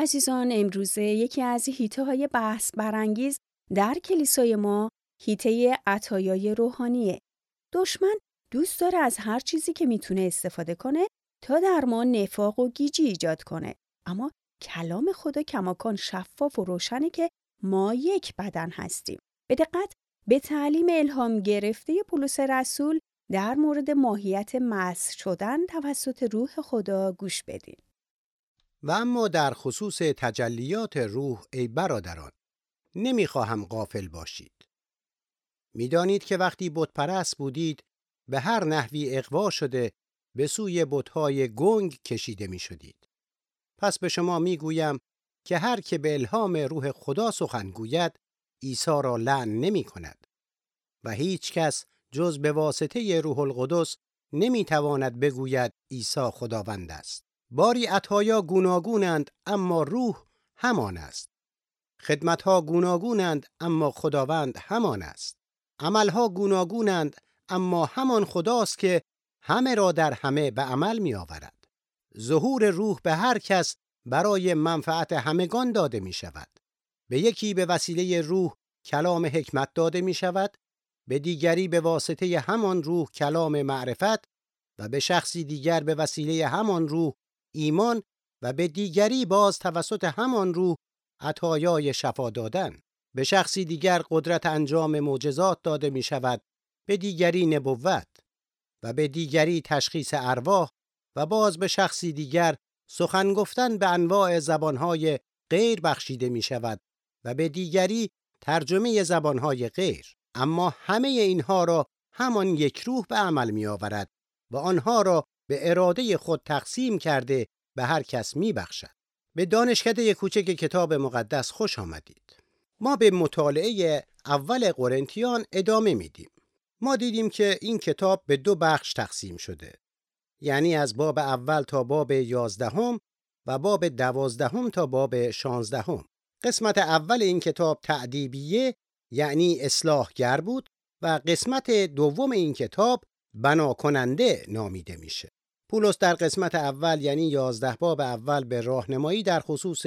عزیزان امروزه یکی از هیته های بحث برانگیز در کلیسای ما هیته عطایای روحانیه. دشمن دوست داره از هر چیزی که می‌تونه استفاده کنه تا در ما نفاق و گیجی ایجاد کنه. اما کلام خدا کماکان شفاف و روشنه که ما یک بدن هستیم. به دقت به تعلیم الهام گرفته پولس رسول در مورد ماهیت مس شدن توسط روح خدا گوش بدین. و اما در خصوص تجلیات روح ای برادران نمی‌خواهم غافل باشید. می‌دانید که وقتی بتپرست بودید به هر نحوی اقوا شده به سوی بتهای گنگ کشیده می شدید. پس به شما می‌گویم که هر که به الهام روح خدا سخن گوید عیسی را لعن نمی کند و هیچ کس جز به واسطه روح القدس نمی تواند بگوید عیسی خداوند است. باری عطایا گوناگونند اما روح همان است. خدمتها گوناگونند اما خداوند همان است. عملها گوناگونند اما همان خداست که همه را در همه به عمل می آورد. ظهور روح به هر کس برای منفعت همگان داده می شود. به یکی به وسیله روح کلام حکمت داده می شود، به دیگری به واسطه همان روح کلام معرفت و به شخصی دیگر به وسیله همان روح ایمان و به دیگری باز توسط همان روح عطایای شفا دادن. به شخصی دیگر قدرت انجام معجزات داده می شود، به دیگری نبوت و به دیگری تشخیص ارواح و باز به شخصی دیگر سخن گفتن به انواع زبانهای غیر بخشیده می شود و به دیگری ترجمه زبانهای غیر اما همه اینها را همان یک روح به عمل می آورد و آنها را به اراده خود تقسیم کرده به هر کس می بخشد. به دانشکده کوچک کتاب مقدس خوش آمدید. ما به مطالعه اول قرنتیان ادامه میدیم. ما دیدیم که این کتاب به دو بخش تقسیم شده. یعنی از باب اول تا باب یازدهم و باب دوازدهم تا باب شانزدهم. قسمت اول این کتاب تعدیبیه یعنی اصلاحگر بود و قسمت دوم این کتاب بنا کننده نامیده میشه. پولس در قسمت اول یعنی یازده باب اول به راهنمایی در خصوص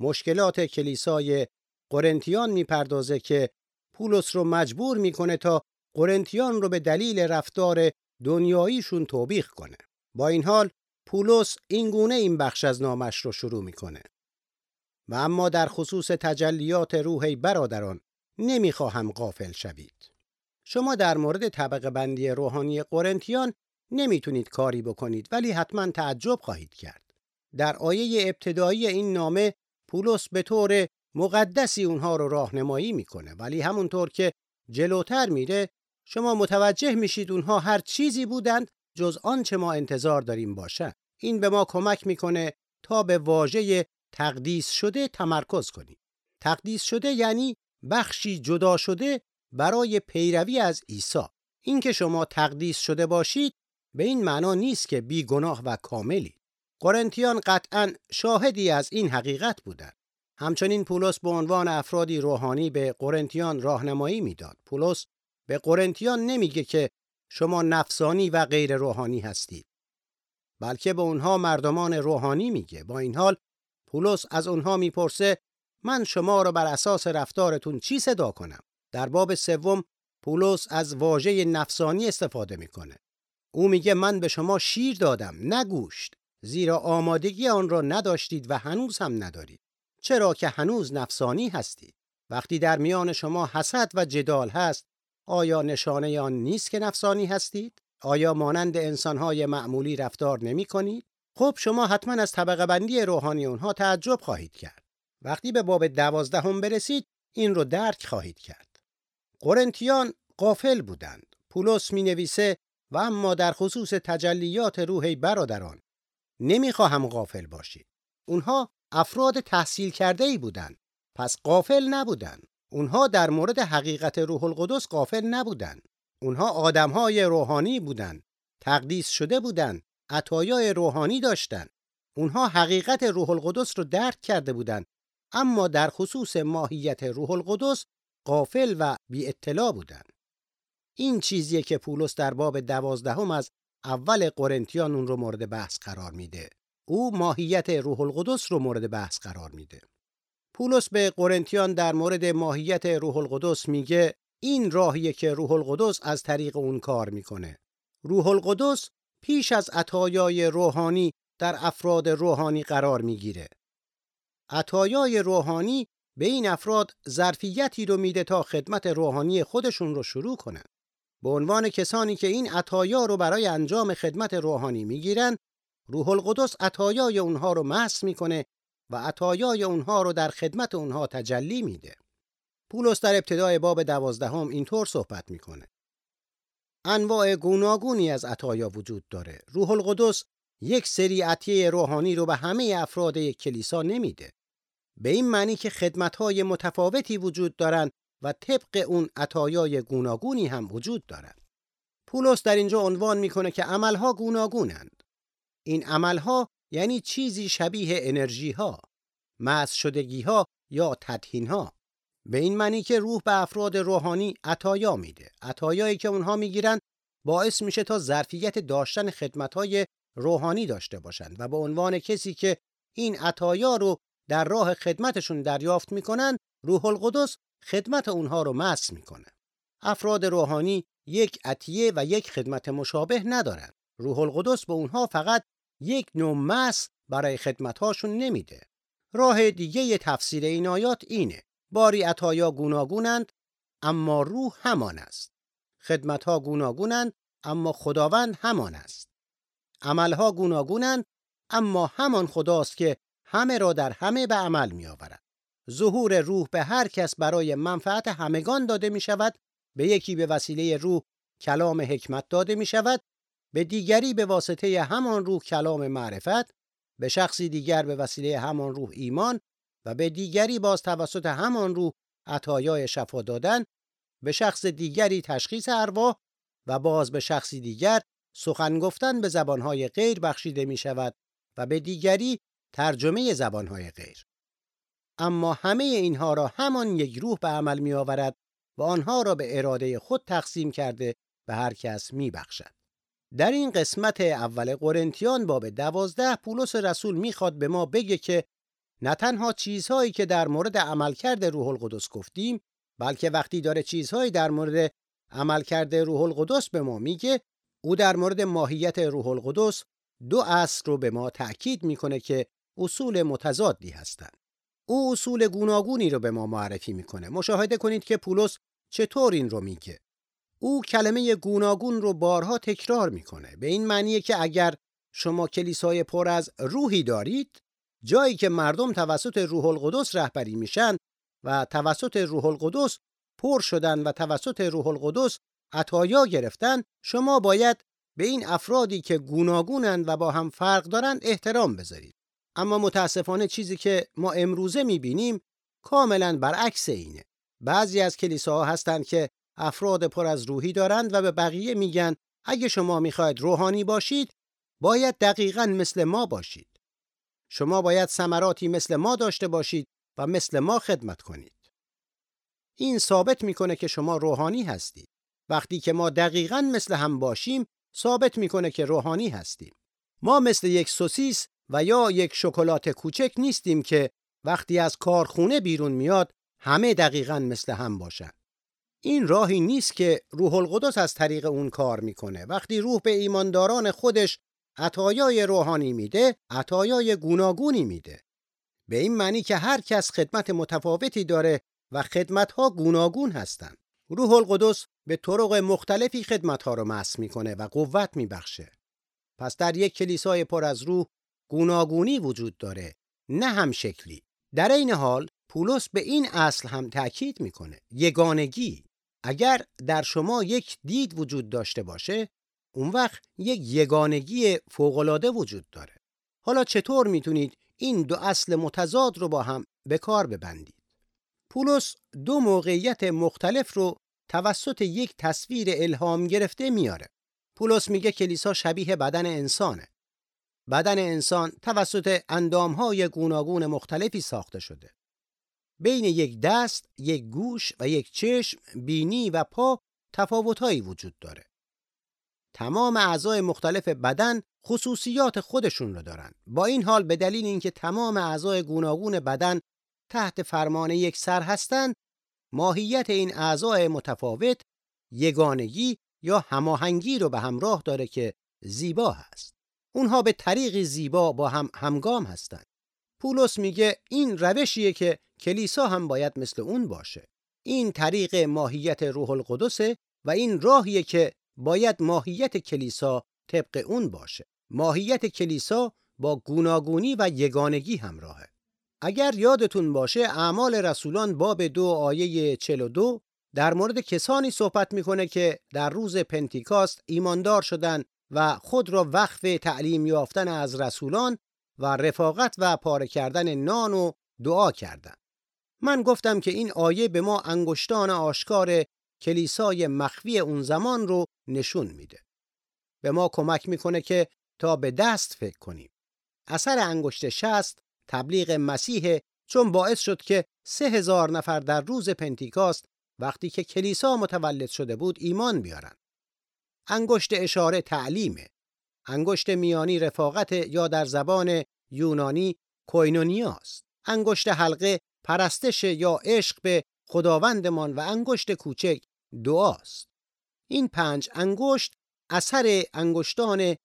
مشکلات کلیسای قرنتیان می‌پردازه که پولس رو مجبور می‌کنه تا قرنتیان رو به دلیل رفتار دنیاییشون توبیخ کنه. با این حال پولس این گونه این بخش از نامش رو شروع می‌کنه. و اما در خصوص تجلیات روحی برادران نمی‌خواهم غافل شوید. شما در مورد طبقه بندی روحانی قرنتیان نمی‌تونید کاری بکنید ولی حتما تعجب خواهید کرد. در آیه ابتدایی این نامه پولس به طور مقدسی اونها رو راهنمایی می‌کنه ولی همونطور که جلوتر میره شما متوجه میشید اونها هر چیزی بودند جز آنچه ما انتظار داریم باشه. این به ما کمک می‌کنه تا به واژه تقدیس شده تمرکز کنیم. تقدیس شده یعنی بخشی جدا شده برای پیروی از عیسی. اینکه شما تقدیس شده باشید به این معنا نیست که بیگناه و کاملی. قرنتیان قطعا شاهدی از این حقیقت بودند. همچنین پولس به عنوان افرادی روحانی به قرنتیان راهنمایی می‌داد. پولس به قرنتیان نمیگه که شما نفسانی و غیر روحانی هستید. بلکه به اونها مردمان روحانی میگه. با این حال پولس از اونها می‌پرسه من شما را بر اساس رفتارتون چی صدا کنم؟ در باب سوم پولس از واژه نفسانی استفاده می‌کنه. او میگه من به شما شیر دادم نه گوشت زیرا آمادگی آن را نداشتید و هنوز هم ندارید. چرا که هنوز نفسانی هستید. وقتی در میان شما حسد و جدال هست آیا نشانه آن نیست که نفسانی هستید؟ آیا مانند انسانهای معمولی رفتار نمی کنید؟ خب شما حتما از طبقه بندی روحانی اونها تعجب خواهید کرد. وقتی به باب دوازدهم برسید این رو درک خواهید کرد. قرنتیان قافل بودند. پولس می نویسه و اما در خصوص تجلیات روحی برادران نمی‌خواهم غافل باشید. اونها افراد تحصیل کرده ای بودند. پس قافل نبودند. اونها در مورد حقیقت روح القدس قافل نبودند. اونها آدمهای روحانی بودند. تقدیس شده بودند. عطایای روحانی داشتند. اونها حقیقت روح القدس رو درک کرده بودند. اما در خصوص ماهیت روح القدس قافل و بی اطلاع بودند. این چیزیه که پولس در باب دوازدهم از اول قرنتیان اون رو مورد بحث قرار میده. او ماهیت روح القدس رو مورد بحث قرار میده. پولس به قرنتیان در مورد ماهیت روح القدس میگه این راهیه که روح القدس از طریق اون کار می‌کنه. روح القدس پیش از عطایای روحانی در افراد روحانی قرار می‌گیره. عطایای روحانی به این افراد ظرفیتی رو میده تا خدمت روحانی خودشون رو شروع کنن. به عنوان کسانی که این عطایا رو برای انجام خدمت روحانی می‌گیرن، روح القدس عطایای اونها رو محض می‌کنه و عطایای اونها رو در خدمت اونها تجلی میده. پولس در ابتدای باب دوازدهم اینطور صحبت می‌کنه. انواع گوناگونی از عطایا وجود داره. روح القدس یک سری عطیه روحانی رو به همه افراد یک کلیسا نمیده. به این معنی که خدمت‌های متفاوتی وجود دارند و طبق اون عطایای گوناگونی هم وجود دارند. پولس در اینجا عنوان می‌کنه که عملها گوناگونند. این عملها یعنی چیزی شبیه انرژی ها، شدگی ها یا تدهین ها. به این معنی که روح به افراد روحانی عطایا میده. عطایایی که اونها می‌گیرن باعث میشه تا ظرفیت داشتن خدمتهای روحانی داشته باشند و به عنوان کسی که این عطایا رو در راه خدمتشون دریافت می‌کنن روح القدس خدمت اونها رو مس می‌کنه. افراد روحانی یک عطیه و یک خدمت مشابه ندارن. روح القدس به اونها فقط یک نوع مس برای خدمتهاشون نمیده. راه دیگه تفسیر این آیات اینه. باری عطایا گوناگونند اما روح همان است. خدمتها گوناگونند اما خداوند همان است. عملها گوناگونند اما همان خداست که همه را در همه به عمل می آورد. ظهور روح به هر کس برای منفعت همگان داده می شود به یکی به وسیله روح کلام حکمت داده می شود به دیگری به واسطه همان روح کلام معرفت به شخصی دیگر به وسیله همان روح ایمان و به دیگری باز توسط همان روح عطایای شفا دادن به شخص دیگری تشخیص ارواح و باز به شخصی دیگر سخن گفتن به زبانهای غیر بخشیده می شود و به دیگری ترجمه زبانهای غیر. اما همه اینها را همان یک روح به عمل می آورد و آنها را به اراده خود تقسیم کرده به هر کس می بخشد. در این قسمت اول قرنتیان باب دوازده پولس رسول می‌خواد به ما بگه که نه تنها چیزهایی که در مورد عملکرد روح القدس گفتیم بلکه وقتی داره چیزهایی در مورد عملکرد روح القدس به ما میگه او در مورد ماهیت روح القدس دو اصل رو به ما تأکید می‌کنه که اصول متضادی هستند. او اصول گوناگونی رو به ما معرفی می‌کنه. مشاهده کنید که پولس چطور این رو میگه. او کلمه گوناگون رو بارها تکرار می‌کنه. به این معنیه که اگر شما کلیسای پر از روحی دارید، جایی که مردم توسط روح القدس رهبری میشن و توسط روح القدس پر شدن و توسط روح القدس عطایا گرفتن، شما باید به این افرادی که گوناگونند و با هم فرق دارند احترام بذارید. اما متاسفانه چیزی که ما امروزه می‌بینیم کاملا برعکس اینه. بعضی از کلیساها هستند که افراد پر از روحی دارند و به بقیه میگن اگه شما می‌خواید روحانی باشید باید دقیقا مثل ما باشید. شما باید ثمراتی مثل ما داشته باشید و مثل ما خدمت کنید. این ثابت می‌کنه که شما روحانی هستید. وقتی که ما دقیقا مثل هم باشیم ثابت می‌کنه که روحانی هستیم. ما مثل یک سوسیس و یا یک شکلات کوچک نیستیم که وقتی از کارخونه بیرون میاد همه دقیقا مثل هم باشن. این راهی نیست که روح القدس از طریق اون کار می‌کنه. وقتی روح به ایمانداران خودش عطایای روحانی میده، عطایای گوناگونی میده. به این معنی که هر کس خدمت متفاوتی داره و خدمتها گوناگون هستند. روح القدس به طرق مختلفی خدمتها رو مس می‌کنه و قوت میبخشه. پس در یک کلیسای پر از روح گوناگونی وجود داره نه هم شکلی. در این حال پولس به این اصل هم تاکید می‌کنه. یگانگی. اگر در شما یک دید وجود داشته باشه اون وقت یک یگانگی فوقالعاده وجود داره. حالا چطور می‌تونید این دو اصل متضاد رو با هم به کار ببندید؟ پولس دو موقعیت مختلف رو توسط یک تصویر الهام گرفته میاره پولس میگه کلیسا شبیه بدن انسانه. بدن انسان توسط اندامهای گوناگون مختلفی ساخته شده. بین یک دست، یک گوش و یک چشم، بینی و پا تفاوتهایی وجود داره. تمام اعضای مختلف بدن خصوصیات خودشون رو دارن. با این حال به دلیل اینکه تمام اعضای گوناگون بدن تحت فرمان یک سر هستند، ماهیت این اعضای متفاوت یگانگی یا هماهنگی رو به همراه داره که زیبا هست. اونها به طریق زیبا با هم همگام هستند. پولس میگه این روشیه که کلیسا هم باید مثل اون باشه. این طریق ماهیت روح القدسه و این راهیه که باید ماهیت کلیسا طبق اون باشه. ماهیت کلیسا با گوناگونی و یگانگی همراهه. اگر یادتون باشه اعمال رسولان باب دو آیه 42 در مورد کسانی صحبت می‌کنه که در روز پنتیکاست ایماندار شدن و خود را وقف تعلیم یافتن از رسولان و رفاقت و پاره کردن نان و دعا کردند. من گفتم که این آیه به ما انگشتان آشکار کلیسای مخفی اون زمان رو نشون میده. به ما کمک می‌کنه که تا به دست فکر کنیم. اثر انگشت شست تبلیغ مسیح چون باعث شد که سه هزار نفر در روز پنتیکاست وقتی که کلیسا متولد شده بود ایمان بیارن. انگشت اشاره تعلیمه. انگشت میانی رفاقت یا در زبان یونانی کوینونیاست. انگشت حلقه پرستش یا عشق به خداوندمان و انگشت کوچک دعاست. این پنج انگشت اثر انگشتان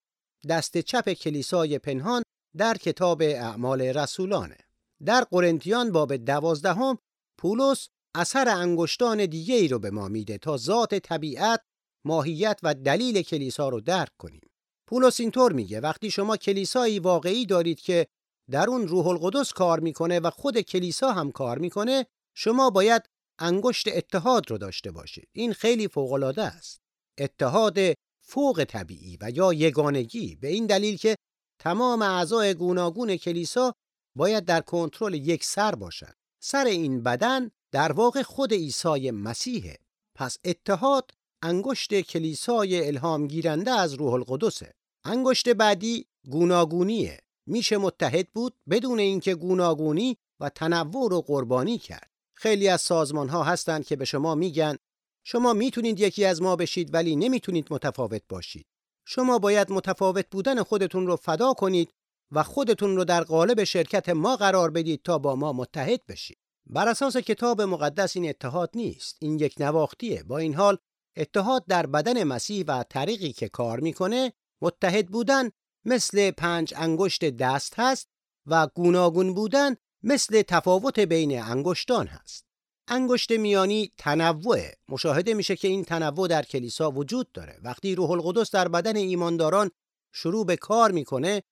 دست چپ کلیسای پنهان در کتاب اعمال رسولانه. در قرنتیان باب دوازدهم پولس اثر انگشتان دیگه ای رو به ما میده تا ذات طبیعت، ماهیت و دلیل کلیسا رو درک کنیم. پولس اینطور میگه وقتی شما کلیسایی واقعی دارید که در اون روح القدس کار می‌کنه و خود کلیسا هم کار می‌کنه شما باید انگشت اتحاد رو داشته باشید. این خیلی فوق العاده است. اتحاد فوق طبیعی و یا یگانگی. به این دلیل که تمام اعضای گوناگون کلیسا باید در کنترل یک سر باشند سر این بدن در واقع خود عیسی مسیحه. پس اتحاد انگشت کلیسای الهام گیرنده از روح القدسه. انگشت بعدی گوناگونیه. میشه متحد بود بدون اینکه گوناگونی و تنوع رو قربانی کرد. خیلی از سازمان ها هستند که به شما میگن شما می‌تونید یکی از ما بشید ولی نمی‌تونید متفاوت باشید. شما باید متفاوت بودن خودتون رو فدا کنید و خودتون رو در قالب شرکت ما قرار بدید تا با ما متحد بشید. بر اساس کتاب مقدس این اتحاد نیست. این یک نواختیه. با این حال اتحاد در بدن مسیح و طریقی که کار می‌کنه متحد بودن مثل پنج انگشت دست هست و گوناگون بودن مثل تفاوت بین انگشتان هست. انگشت میانی تنوع مشاهده میشه که این تنوع در کلیسا وجود داره. وقتی روح القدس در بدن ایمانداران شروع به کار می‌کنه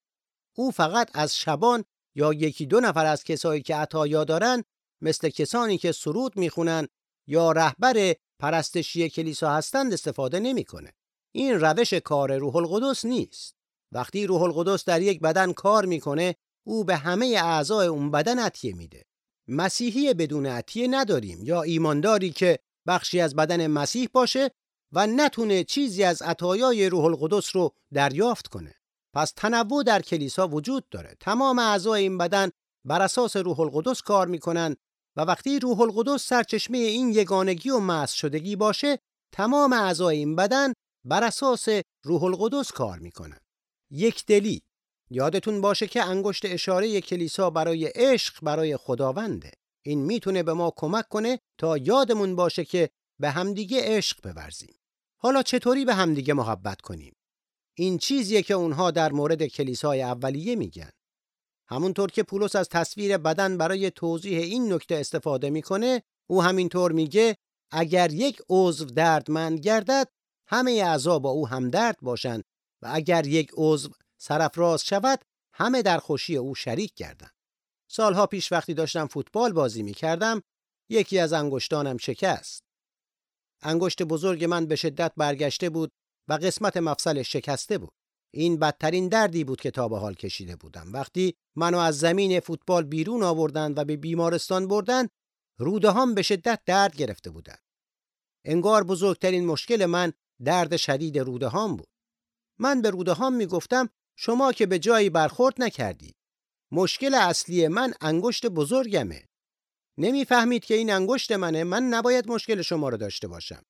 او فقط از شبان یا یکی دو نفر از کسایی که عطایا دارن مثل کسانی که سرود می‌خونن یا رهبر پرستشی کلیسا هستند استفاده نمی‌کنه. این روش کار روح القدس نیست. وقتی روح القدس در یک بدن کار می‌کنه او به همه اعضای اون بدن عطیه میده. مسیحی بدون عطیه نداریم یا ایمانداری که بخشی از بدن مسیح باشه و نتونه چیزی از عطایای روح القدس رو دریافت کنه. پس تنوع در کلیسا وجود داره. تمام اعضای این بدن بر اساس روح القدس کار می‌کنن و وقتی روح القدس سرچشمه این یگانگی و معص شدگی باشه تمام اعضای این بدن بر اساس روح القدس کار می‌کنن. یک دلی. یادتون باشه که انگشت اشاره کلیسا برای عشق برای خداونده. این می‌تونه به ما کمک کنه تا یادمون باشه که به همدیگه عشق بورزیم. حالا چطوری به همدیگه محبت کنیم؟ این چیزیه که اونها در مورد کلیسای اولیه میگن. همونطور که پولس از تصویر بدن برای توضیح این نکته استفاده می‌کنه او همینطور میگه اگر یک عضو دردمند گردد همه اعضا با او همدرد باشند و اگر یک عضو سرفراز شود همه در خوشی او شریک گردند. سالها پیش وقتی داشتم فوتبال بازی می کردم یکی از انگشتانم شکست. انگشت بزرگ من به شدت برگشته بود و قسمت مفصلش شکسته بود. این بدترین دردی بود که تا به حال کشیده بودم. وقتی منو از زمین فوتبال بیرون آوردند و به بیمارستان بردن، روده هم به شدت درد گرفته بودند. انگار بزرگترین مشکل من درد شدید روده هم بود. من به روده هم می‌گفتم شما که به جایی برخورد نکردید. مشکل اصلی من انگشت بزرگمه. نمی‌فهمید که این انگشت منه من نباید مشکل شما رو داشته باشم.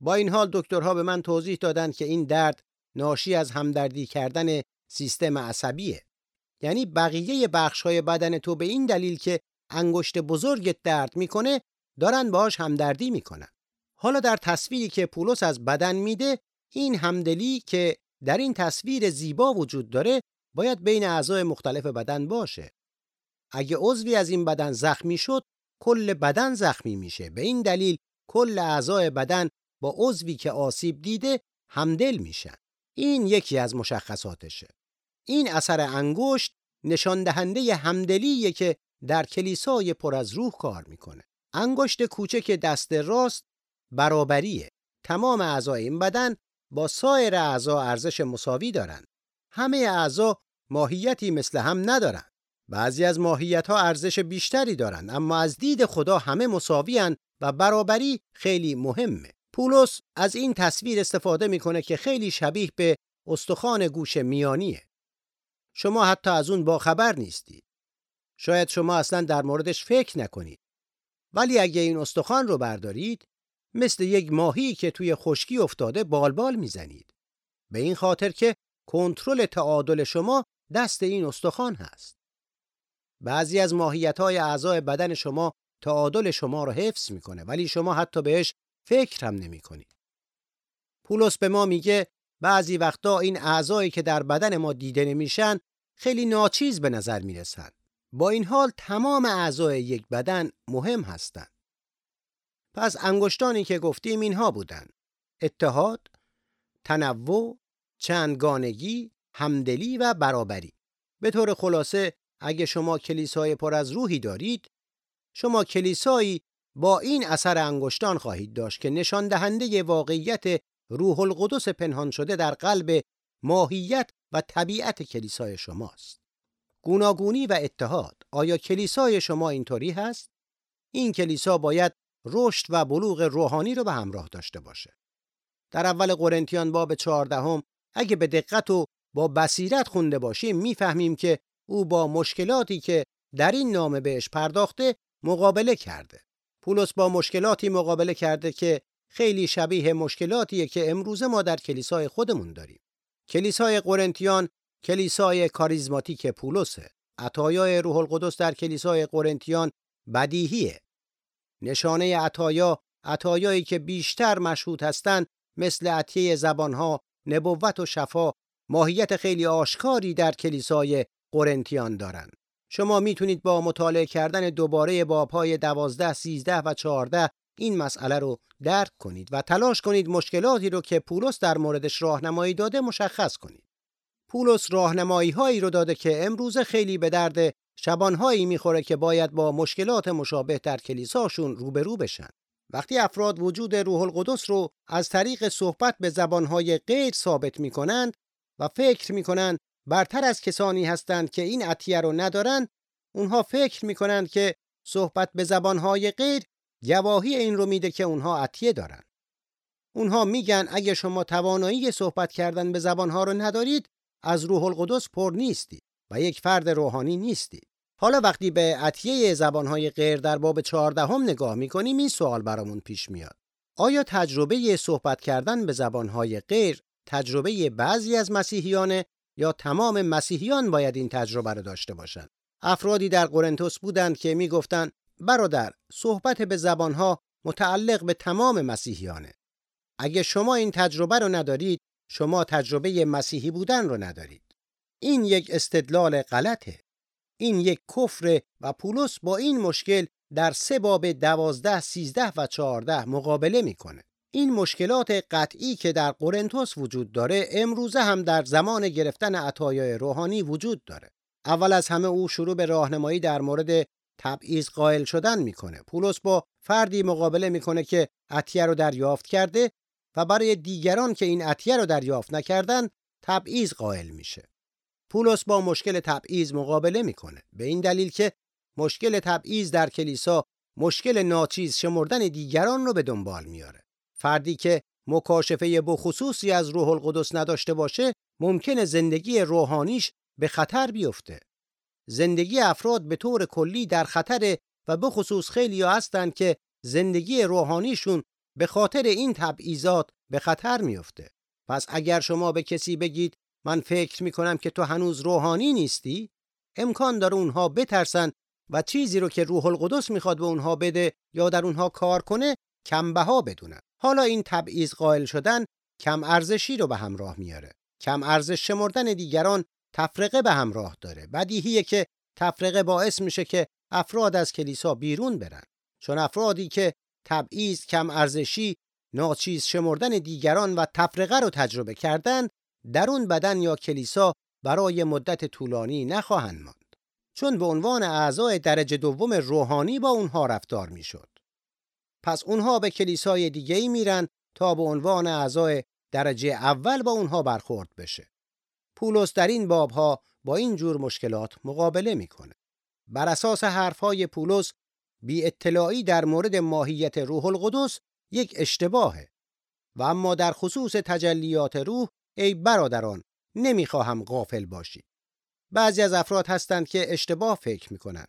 با این حال دکترها به من توضیح دادند که این درد ناشی از همدردی کردن سیستم عصبیه. یعنی بقیه بخش‌های بدن تو به این دلیل که انگشت بزرگت درد می‌کنه دارن باهاش همدردی می‌کنن. حالا در تصویری که پولس از بدن میده این همدلی که در این تصویر زیبا وجود داره باید بین اعضای مختلف بدن باشه. اگه عضوی از این بدن زخمی شد کل بدن زخمی میشه. به این دلیل کل اعضای بدن با عضوی که آسیب دیده همدل میشن. این یکی از مشخصاتشه. این اثر انگشت نشان دهنده همدلیه که در کلیسای پر از روح کار می‌کنه. انگشت کوچک دست راست برابریه. تمام اعضای این بدن با سایر اعضا ارزش مساوی دارند. همه اعضا ماهیتی مثل هم ندارند. بعضی از ماهیت ها ارزش بیشتری دارند اما از دید خدا همه مساوی و برابری خیلی مهمه. پولس از این تصویر استفاده می‌کنه که خیلی شبیه به استخوان گوش میانیه. شما حتی از اون باخبر نیستید. شاید شما اصلا در موردش فکر نکنید. ولی اگه این استخوان رو بردارید مثل یک ماهی که توی خشکی افتاده بالبال می‌زنید. به این خاطر که کنترل تعادل شما دست این استخوان هست. بعضی از ماهیت های اعضای بدن شما تعادل شما رو حفظ می‌کنه ولی شما حتی بهش فکر هم نمی کنید. پولس به ما میگه بعضی وقتا این اعضایی که در بدن ما دیده نمیشن خیلی ناچیز به نظر می‌رسن. با این حال تمام اعضای یک بدن مهم هستند. پس انگشتانی که گفتیم اینها بودند. اتحاد، تنوع، چندگانگی، همدلی و برابری. به طور خلاصه اگه شما کلیسای پر از روحی دارید، شما کلیسایی با این اثر انگشتان خواهید داشت که نشان دهنده واقعیت روح القدس پنهان شده در قلب ماهیت و طبیعت کلیسای شماست. گوناگونی و اتحاد آیا کلیسای شما اینطوری هست؟ این کلیسا باید رشد و بلوغ روحانی رو به همراه داشته باشه. در اول قرنتیان باب چهاردهم اگه به دقت و با بصیرت خونده باشیم می‌فهمیم که او با مشکلاتی که در این نامه بهش پرداخته مقابله کرده. پولس با مشکلاتی مقابله کرده که خیلی شبیه مشکلاتیه که امروزه ما در کلیسای خودمون داریم. کلیسای قرنتیان کلیسای کاریزماتیک پولسه. عطایای روح القدس در کلیسای قرنتیان بدیهیه. نشانه عطایا عطایایی که بیشتر مشهود هستند مثل عطیه زبانها، نبوت و شفا ماهیت خیلی آشکاری در کلیسای قرنتیان دارند. شما می‌تونید با مطالعه کردن دوباره بابهای دوازده، سیزده و چهارده این مسئله رو درک کنید و تلاش کنید مشکلاتی رو که پولس در موردش راهنمایی داده مشخص کنید. پولس راهنمایی هایی رو داده که امروزه خیلی به درد شبانهایی می‌خوره که باید با مشکلات مشابه در کلیساشون روبرو بشن. وقتی افراد وجود روح القدس رو از طریق صحبت به زبانهای غیر ثابت می‌کنند و فکر می‌کنند برتر از کسانی هستند که این عطیه رو ندارند، اونها فکر می‌کنند که صحبت به زبانهای غیر گواهی این رو میده که اونها عطیه دارن. اونها میگن اگه شما توانایی صحبت کردن به زبانها رو ندارید از روح القدس پر نیستید و یک فرد روحانی نیستید. حالا وقتی به عطیه زبانهای غیر در باب چهاردهم نگاه می‌کنیم این سوال برامون پیش میاد. آیا تجربه صحبت کردن به زبانهای غیر تجربه بعضی از مسیحیان یا تمام مسیحیان باید این تجربه رو داشته باشند؟ افرادی در قرنتوس بودند که می‌گفتند برادر صحبت به زبانها متعلق به تمام مسیحیانه. اگه شما این تجربه رو ندارید شما تجربه مسیحی بودن رو ندارید. این یک استدلال غلطه. این یک کفر و پولس با این مشکل در سه باب دوازده، سیزده و چهارده مقابله می‌کنه. این مشکلات قطعی که در قرنتوس وجود داره امروزه هم در زمان گرفتن عطایای روحانی وجود داره. اول از همه او شروع به راهنمایی در مورد تبعیض قائل شدن می‌کنه. پولس با فردی مقابله می‌کنه که عطیه رو دریافت کرده و برای دیگران که این عطیه رو دریافت نکردن تبعیض قائل میشه. پولس با مشکل تبعیض مقابله می‌کنه به این دلیل که مشکل تبعیض در کلیسا مشکل ناچیز شمردن دیگران رو به دنبال میاره. فردی که مکاشفه بخصوصی از روح القدس نداشته باشه ممکنه زندگی روحانیش به خطر بیفته. زندگی افراد به طور کلی در خطر و به خصوص خیلی هستند که زندگی روحانیشون به خاطر این تبعیضات به خطر میفته. پس اگر شما به کسی بگید من فکر می‌کنم که تو هنوز روحانی نیستی امکان داره اونها بترسن و چیزی رو که روح القدس می‌خواد به اونها بده یا در اونها کار کنه کم بها بدونن حالا این تبعیض قائل شدن کم ارزشی رو به همراه میاره. کم ارزش شمردن دیگران تفرقه به همراه داره. بدیهیه که تفرقه باعث میشه که افراد از کلیسا بیرون برن. چون افرادی که تبعیض کم ارزشی ناچیز شمردن دیگران و تفرقه رو تجربه کردن در اون بدن یا کلیسا برای مدت طولانی نخواهند ماند. چون به عنوان اعضای درجه دوم روحانی با اونها رفتار می‌شد. پس اونها به کلیسای دیگه ای میرن تا به عنوان اعضای درجه اول با اونها برخورد بشه. پولس در این بابها با این جور مشکلات مقابله می‌کنه. بر اساس حرفهای پولس بی اطلاعی در مورد ماهیت روح القدس یک اشتباهه. و اما در خصوص تجلیات روح ای برادران نمی‌خواهم غافل باشید. بعضی از افراد هستند که اشتباه فکر می‌کنند.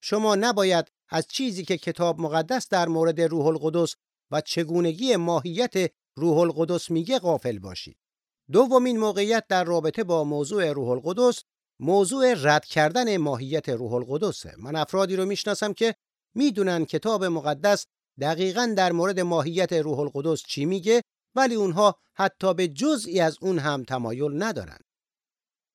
شما نباید از چیزی که کتاب مقدس در مورد روح القدس و چگونگی ماهیت روح القدس میگه غافل باشید دومین موقعیت در رابطه با موضوع روح القدس موضوع رد کردن ماهیت روح القدسه من افرادی رو می‌شناسم که می‌دونن کتاب مقدس دقیقا در مورد ماهیت روح القدس چی میگه ولی اونها حتی به جزئی از اون هم تمایل ندارن.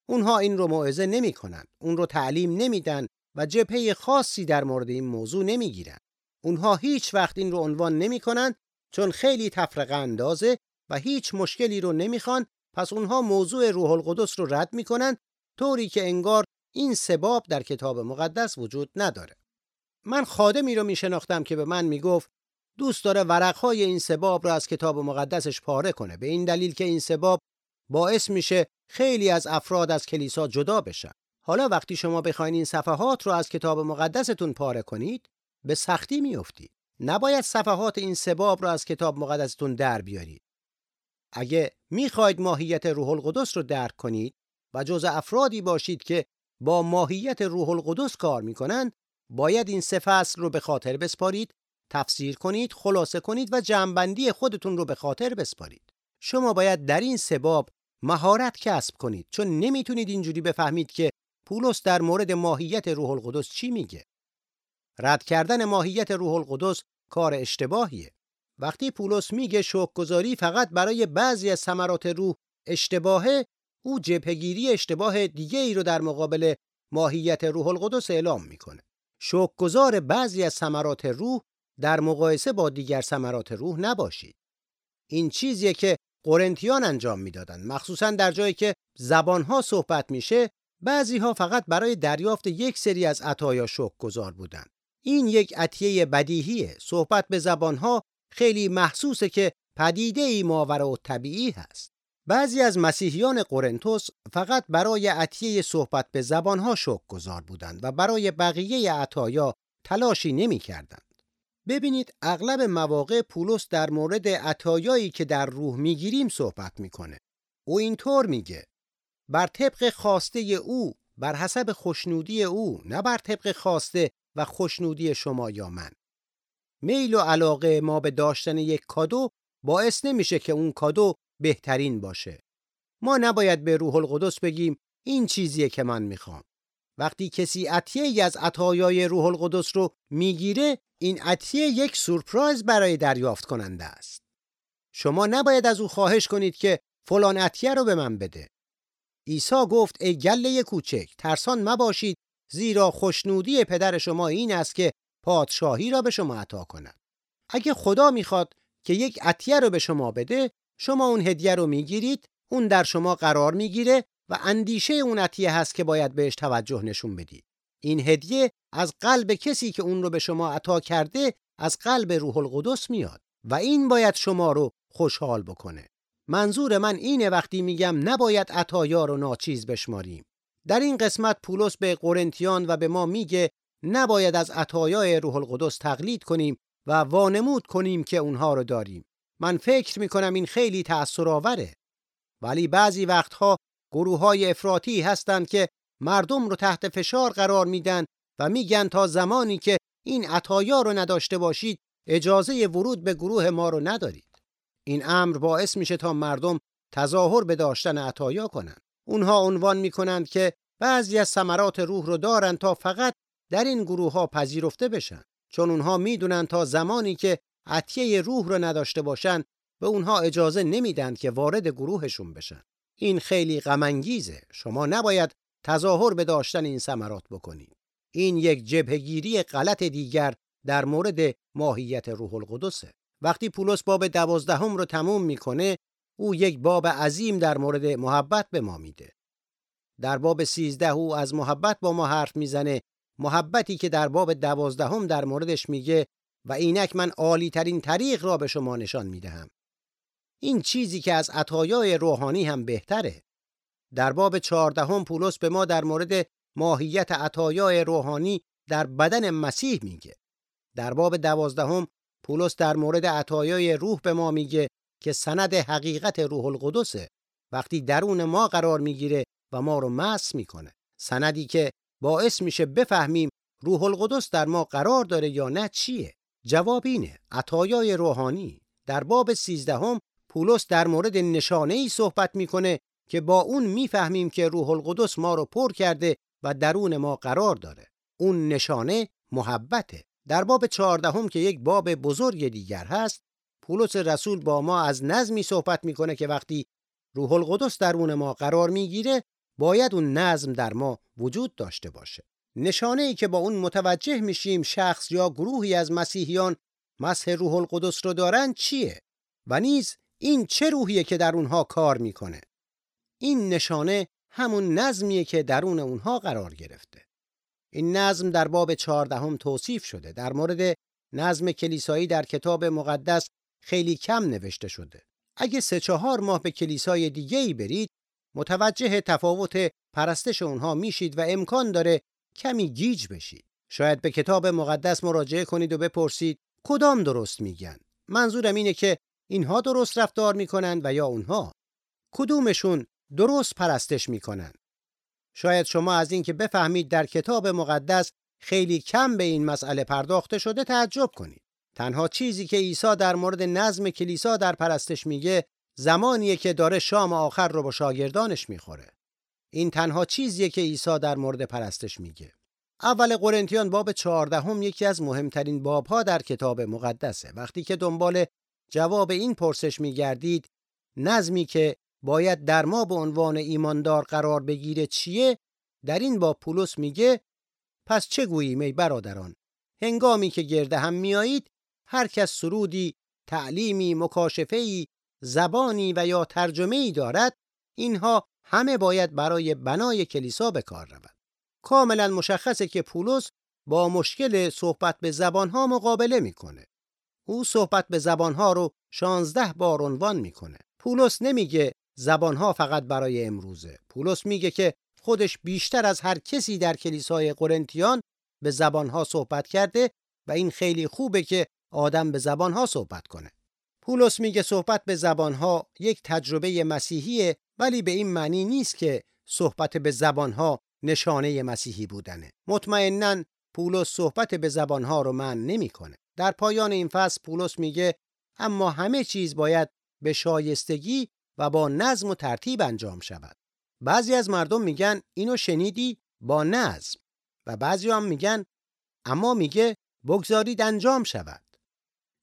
اونها این رو موعظه نمی‌کنن، اون رو تعلیم نمیدن و جبهه خاصی در مورد این موضوع نمی‌گیرن. اونها هیچ وقت این رو عنوان نمی‌کنن چون خیلی تفرقه اندازه و هیچ مشکلی رو نمی‌خوان پس اونها موضوع روح القدس رو رد می‌کنن طوری که انگار این سباب در کتاب مقدس وجود نداره. من خادمی رو میشناختم که به من می‌گفت دوست داره ورقهای این سباب رو از کتاب مقدسش پاره کنه به این دلیل که این سباب باعث میشه خیلی از افراد از کلیسا جدا بشن حالا وقتی شما بخواین این صفحات رو از کتاب مقدستون پاره کنید به سختی میافتید نباید صفحات این سباب رو از کتاب مقدستون در بیارید. اگه می‌خواید ماهیت روح القدس رو درک کنید و جز افرادی باشید که با ماهیت روح القدس کار می‌کنند باید این سه فصل رو به خاطر بسپارید تفسیر کنید خلاصه کنید و جمعبندی خودتون رو به خاطر بسپارید. شما باید در این سباب مهارت کسب کنید چون نمی‌تونید اینجوری بفهمید که پولس در مورد ماهیت روح القدس چی میگه؟ رد کردن ماهیت روح القدس کار اشتباهیه. وقتی پولس میگه شوکگذاری فقط برای بعضی از ثمرات روح اشتباهه او جبهگیری اشتباه دیگه ای رو در مقابل ماهیت روح القدس اعلام می‌کنه. شوکگذار بعضی از ثمرات روح در مقایسه با دیگر ثمرات روح نباشید. این چیزیه که قرنتیان انجام می‌دادند مخصوصا در جایی که زبانها صحبت میشه بعضی ها فقط برای دریافت یک سری از عطایا شک گذار بودند. این یک عطیه بدیهیه. صحبت به زبانها خیلی محسوسه که پدیده ای ماورا و طبیعی هست. بعضی از مسیحیان قرنتوس فقط برای عطیه صحبت به زبانها شک گذار بودند و برای بقیه عطایا تلاشی نمی‌کردند. ببینید اغلب مواقع پولس در مورد عطایایی که در روح می‌گیریم صحبت می‌کنه. او اینطور میگه بر طبق خواسته او بر حسب خوشنودی او نه بر طبق خواسته و خوشنودی شما یا من. میل و علاقه ما به داشتن یک کادو باعث نمیشه که اون کادو بهترین باشه. ما نباید به روح القدس بگیم این چیزیه که من می‌خوام. وقتی کسی عطیه ای از عطایای روح القدس رو می‌گیره این عطیه یک سورپرایز برای دریافت کننده است. شما نباید از او خواهش کنید که فلان عطیه رو به من بده. عیسی گفت ای گله کوچک ترسان مباشید زیرا خوشنودی پدر شما این است که پادشاهی را به شما عطا کند. اگه خدا می‌خواد که یک عطیه رو به شما بده شما اون هدیه رو می‌گیرید اون در شما قرار می‌گیره و اندیشه اون عطیه هست که باید بهش توجه نشون بدید. این هدیه از قلب کسی که اون رو به شما عطا کرده از قلب روح القدس میاد و این باید شما رو خوشحال بکنه. منظور من اینه وقتی میگم نباید عطایا رو ناچیز بشماریم. در این قسمت پولس به قرنتیان و به ما میگه نباید از عطایای روح القدس تقلید کنیم و وانمود کنیم که اونها رو داریم. من فکر می‌کنم این خیلی تأثیرآوره. ولی بعضی وقتها گروه های افراطی هستند که مردم رو تحت فشار قرار میدن و میگن تا زمانی که این عطایا رو نداشته باشید اجازه ورود به گروه ما رو ندارید. این امر باعث میشه تا مردم تظاهر به داشتن عطایا کنند. اونها عنوان می‌کنند که بعضی از ثمرات روح رو دارن تا فقط در این گروه ها پذیرفته بشن. چون اونها می‌دونن تا زمانی که عطیه روح رو نداشته باشن به اونها اجازه نمیدن که وارد گروهشون بشن. این خیلی غم شما نباید تظاهر به داشتن این ثمرات بکنید. این یک جبهگیری غلط دیگر در مورد ماهیت روح القدسه. وقتی پولس باب دوازدهم رو تموم می‌کنه او یک باب عظیم در مورد محبت به ما میده. در باب سیزده او از محبت با ما حرف می‌زنه محبتی که در باب دوازدهم در موردش میگه و اینک من عالی ترین طریق را به شما نشان می‌دهم. این چیزی که از عطایای روحانی هم بهتره. در باب چهاردهم پولس به ما در مورد ماهیت عطایای روحانی در بدن مسیح میگه. در باب دوازدهم پولس در مورد عطایای روح به ما میگه که سند حقیقت روح القدسه. وقتی درون ما قرار می‌گیره و ما رو مس می‌کنه. سندی که باعث میشه بفهمیم روح القدس در ما قرار داره یا نه چیه. جواب اینه عطایای روحانی. در باب سیزدهم پولس در مورد نشانه ای صحبت می‌کنه که با اون می‌فهمیم که روح القدس ما رو پر کرده و درون ما قرار داره. اون نشانه محبته. در باب چهاردهم که یک باب بزرگ دیگر هست پولس رسول با ما از نظمی صحبت می‌کنه که وقتی روح القدس درون ما قرار می‌گیره باید اون نظم در ما وجود داشته باشه. نشانه ای که با اون متوجه میشیم شخص یا گروهی از مسیحیان مسح روح القدس رو دارن چیه؟ و نیز این چه روحیه که در اونها کار می‌کنه؟ این نشانه همون نظمیه که درون اونها قرار گرفته. این نظم در باب چهاردهم توصیف شده در مورد نظم کلیسایی در کتاب مقدس خیلی کم نوشته شده اگه سه چهار ماه به کلیسای دیگه ای برید متوجه تفاوت پرستش اونها میشید و امکان داره کمی گیج بشید. شاید به کتاب مقدس مراجعه کنید و بپرسید کدام درست میگن. منظورم اینه که اینها درست رفتار می‌کنن و یا اونها. کدومشون درست پرستش می‌کنن. شاید شما از اینکه بفهمید در کتاب مقدس خیلی کم به این مسئله پرداخته شده تعجب کنید. تنها چیزی که عیسی در مورد نظم کلیسا در پرستش میگه زمانیه که داره شام آخر رو با شاگردانش می‌خوره. این تنها چیزیه که عیسی در مورد پرستش میگه. اول قرنتیان باب چهاردهم یکی از مهمترین بابها در کتاب مقدسه. وقتی که دنبال جواب این پرسش میگردید نظمی که باید در ما به عنوان ایماندار قرار بگیره چیه؟ در این باب پولس میگه پس چه گوییم ای برادران؟ هنگامی که گرده هم میایید هر کس سرودی، تعلیمی، مکاشفه‌ای، زبانی و یا ترجمه ای دارد اینها همه باید برای بنای کلیسا به کار رود کاملا مشخصه که پولس با مشکل صحبت به زبانها مقابله می‌کنه او صحبت به زبانها رو شانزده بار عنوان می‌کنه پولس نمیگه زبانها فقط برای امروزه پولس میگه که خودش بیشتر از هر کسی در کلیسای قرنتیان به زبانها صحبت کرده و این خیلی خوبه که آدم به زبانها صحبت کنه پولس میگه صحبت به زبانها یک تجربه مسیحیه ولی به این معنی نیست که صحبت به زبانها نشانه مسیحی بودنه. مطمئنا پولس صحبت به زبانها رو من نمی‌کنه. در پایان این فصل پولس میگه اما همه چیز باید به شایستگی و با نظم و ترتیب انجام شود. بعضی از مردم میگن اینو شنیدی با نظم و بعضی هم میگن اما میگه بگذارید انجام شود.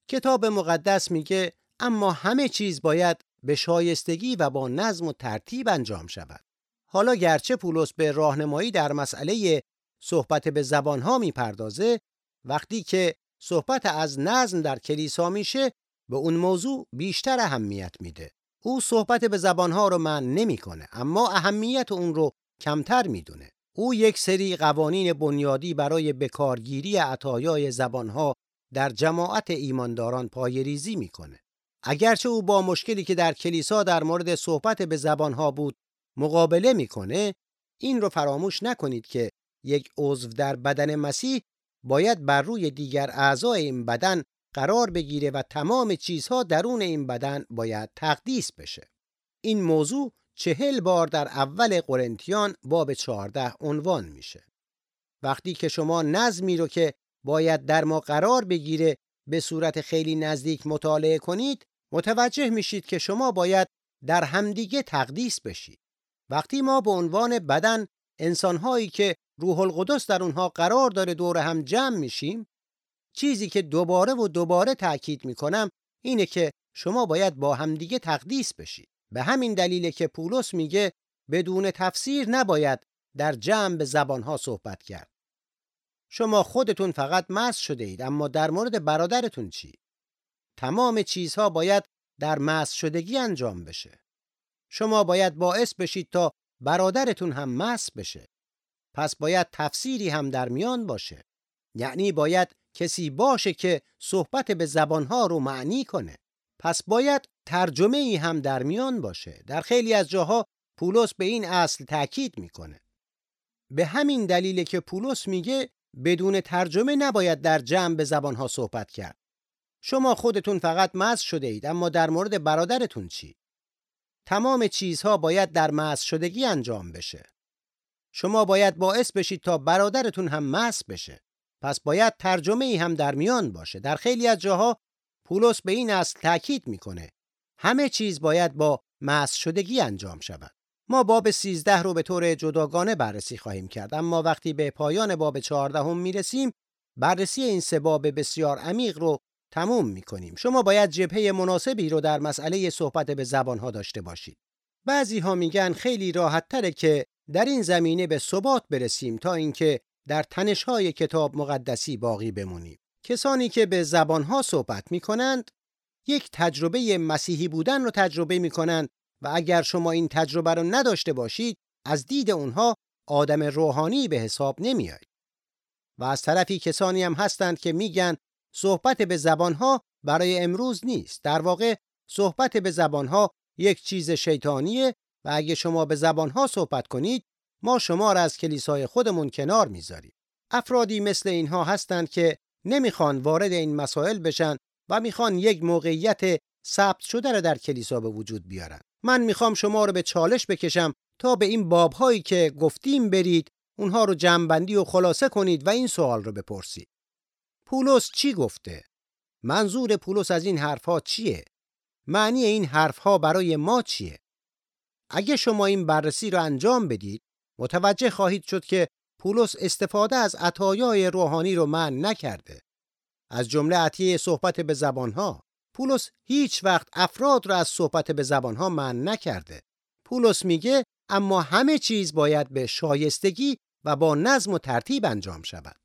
کتاب مقدس میگه اما همه چیز باید به شایستگی و با نظم و ترتیب انجام شود. حالا گرچه پولس به راهنمایی در مسئله صحبت به زبانها می‌پردازه وقتی که صحبت از نظم در کلیسا میشه به اون موضوع بیشتر اهمیت میده. او صحبت به زبانها رو من نمی‌کنه اما اهمیت اون رو کمتر می‌دونه. او یک سری قوانین بنیادی برای بکارگیری عطایای زبانها در جماعت ایمانداران پایریزی می‌کنه. اگرچه او با مشکلی که در کلیسا در مورد صحبت به زبانها بود مقابله می‌کنه این رو فراموش نکنید که یک عضو در بدن مسیح باید بر روی دیگر اعضای این بدن قرار بگیره و تمام چیزها درون این بدن باید تقدیس بشه. این موضوع چهل بار در اول قرنتیان باب چهارده عنوان میشه. وقتی که شما نظمی رو که باید در ما قرار بگیره به صورت خیلی نزدیک مطالعه کنید متوجه میشید که شما باید در همدیگه تقدیس بشید. وقتی ما به عنوان بدن انسانهایی که روح القدس در اونها قرار داره دور هم جمع میشیم چیزی که دوباره و دوباره تاکید می‌کنم اینه که شما باید با همدیگه تقدیس بشید. به همین دلیله که پولس میگه بدون تفسیر نباید در جمع به زبانها صحبت کرد. شما خودتون فقط مس شده اید اما در مورد برادرتون چی؟ تمام چیزها باید در مس شدگی انجام بشه. شما باید باعث بشید تا برادرتون هم مس بشه. پس باید تفسیری هم در میان باشه. یعنی باید کسی باشه که صحبت به زبانها رو معنی کنه. پس باید ترجمه ای هم در میان باشه. در خیلی از جاها پولس به این اصل تاکید می‌کنه. به همین دلیل که پولس میگه بدون ترجمه نباید در جمع به زبانها صحبت کرد. شما خودتون فقط مز شده اید اما در مورد برادرتون چی؟ تمام چیزها باید در مز شدگی انجام بشه. شما باید باعث بشید تا برادرتون هم مس بشه. پس باید ترجمه ای هم در میان باشه. در خیلی از جاها پولس به این اصل تاکید می‌کنه. همه چیز باید با مس شدگی انجام شود. ما باب 13 رو به طور جداگانه بررسی خواهیم کرد اما وقتی به پایان باب 14 هم می‌رسیم بررسی این سه باب بسیار عمیق رو تموم می‌کنیم. شما باید جبهه مناسبی رو در مسئله صحبت به زبانها داشته باشید. بعضی ها میگن خیلی راحت تره که در این زمینه به ثبات برسیم تا اینکه در تنشهای کتاب مقدسی باقی بمونیم. کسانی که به زبانها صحبت می‌کنند یک تجربه مسیحی بودن رو تجربه می‌کنند و اگر شما این تجربه رو نداشته باشید از دید اونها آدم روحانی به حساب نمیاید. و از طرفی کسانی هم هستند که میگن صحبت به زبانها برای امروز نیست. در واقع صحبت به زبانها یک چیز شیطانیه و اگه شما به زبانها صحبت کنید ما شما را از کلیسای خودمون کنار می‌ذاریم. افرادی مثل اینها هستند که نمی‌خوان وارد این مسائل بشن و می‌خوان یک موقعیت ثبت شده را در کلیسا به وجود بیارن. من می‌خوام شما رو به چالش بکشم تا به این بابهایی که گفتیم برید اونها رو جمعبندی و خلاصه کنید و این سوال رو بپرسید. پولس چی گفته؟ منظور پولس از این حرفها چیه؟ معنی این حرفها برای ما چیه؟ اگه شما این بررسی رو انجام بدید متوجه خواهید شد که پولس استفاده از عطایای روحانی رو من نکرده. از جمله عطیه صحبت به زبانها پولس هیچ وقت افراد را از صحبت به زبانها من نکرده. پولس میگه اما همه چیز باید به شایستگی و با نظم و ترتیب انجام شود.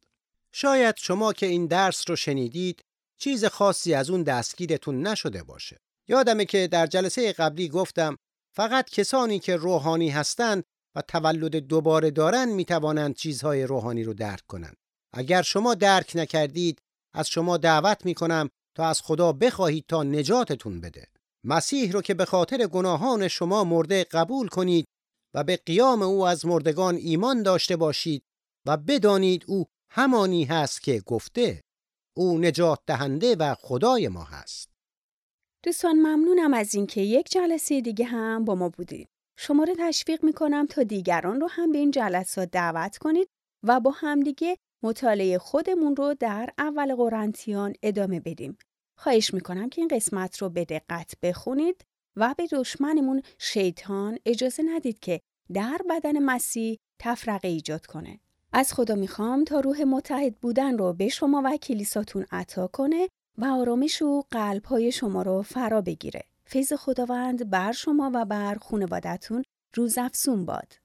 شاید شما که این درس رو شنیدید چیز خاصی از اون دستگیرتون نشده باشه. یادمه که در جلسه قبلی گفتم فقط کسانی که روحانی هستند و تولد دوباره دارن می‌توانند چیزهای روحانی رو درک کنند. اگر شما درک نکردید از شما دعوت می‌کنم تا از خدا بخواهید تا نجاتتون بده. مسیح رو که به خاطر گناهان شما مرده قبول کنید و به قیام او از مردگان ایمان داشته باشید و بدانید او همانی هست که گفته او نجات دهنده و خدای ما هست. دوستان ممنونم از اینکه یک جلسه دیگه هم با ما بودید. شما رو تشویق می‌کنم تا دیگران رو هم به این جلسات دعوت کنید و با همدیگه مطالعه خودمون رو در اول قرنتیان ادامه بدیم. خواهش می‌کنم که این قسمت رو به دقت بخونید و به دشمنمون شیطان اجازه ندید که در بدن مسیح تفرقه ایجاد کنه. از خدا می‌خوام تا روح متحد بودن رو به شما و کلیساتون عطا کنه و آرامش و قلب های شما رو فرا بگیره. فیض خداوند بر شما و بر خانوادتون روز افسون باد.